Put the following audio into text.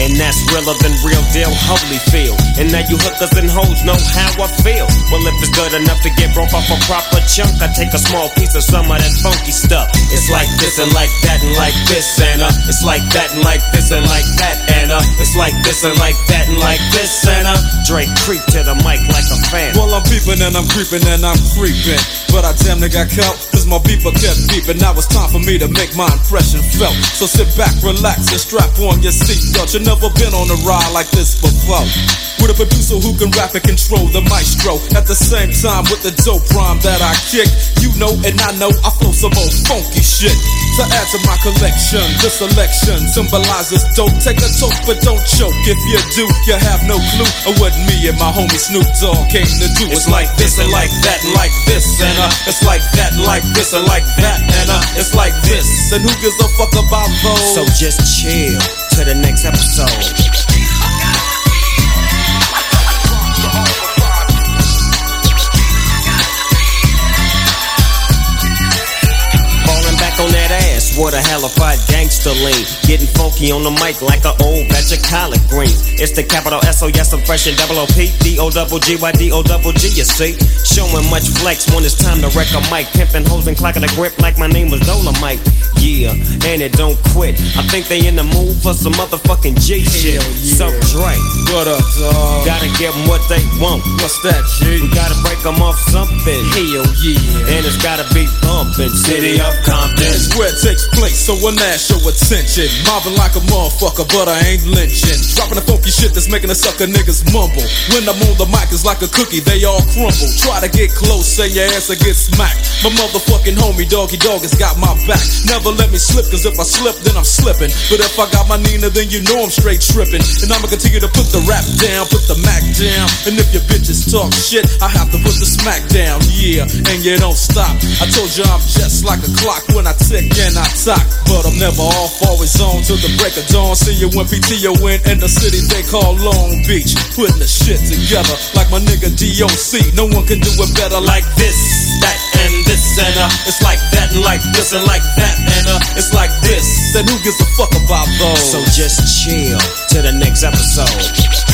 And that's realer than real deal, Holyfield. And now you hookers and hoes know how I feel. Well, if it's good enough to get broke off a proper chunk, I take a small piece of some of that funky stuff. It's like this and like that and like this and uh, it's like that and like this and like that and uh, it's like this and like that and like this and uh, Drake creep to the mic like a fan. Well, I'm peeping and I'm creeping and I'm creeping, but I damn near got caught cause my beeper kept beeping. Now it's time for me to make my impression felt. So sit back, relax, and strap on your seatbelt. You never been on a ride like this before. With a producer who can rap and control the maestro. At the same time, with the dope rhyme that I kick, you know and I know I flow some old funky shit. To add to my collection, this selection symbolizes dope. Take a toke, but don't choke. If you do, you have no clue of what me and my homie Snoop Dogg came to do. It's like this and like that like this and uh, it's like that like this and like that and uh, it's like this. And who gives a fuck about those? So just chill to the next episode. Falling back on that ass, what a hellified gangster lean. Getting funky on the mic like an old batch of collard greens. It's the capital S O yes, I'm fresh and double O P D O double G Y D O double G. You see, showing much flex when it's time to wreck a mic. Pimping hoes and clocking a grip like my name was Dolomite. Yeah, and it don't quit. I think they in the mood for some motherfucking G shit. So Dre, What up, dog? gotta give 'em what they want. What's that, G? We gotta break 'em off something. Hell yeah. And it's gotta be bumpin'. City of Compton. It takes place, so when that show attention. Mobbing like a motherfucker, but I ain't lynching. Dropping the funky shit that's making the sucker niggas mumble. When I'm on the mic, it's like a cookie, they all crumble. Try to get close, say your ass will get smacked. My motherfucking homie, Doggy Dog, has got my back. Never let me slip, cause if I slip, then I'm slipping. But if I got my Nina, then you know I'm straight tripping. And I'ma continue to put the rap down, put the Mac down. And if your bitches talk shit, I have to put the smack down, yeah. And you don't stop. I told you I'm just like a clock when I tick and I talk. But I'm never off, always on till the break of dawn. See you when PTO in in the city they call Long Beach. Putting the shit together like my nigga DOC. No one can do it better like this, that, and this. And uh, it's like that, and like this, and like that. It's like this. Then who gives a fuck about those? So just chill to the next episode.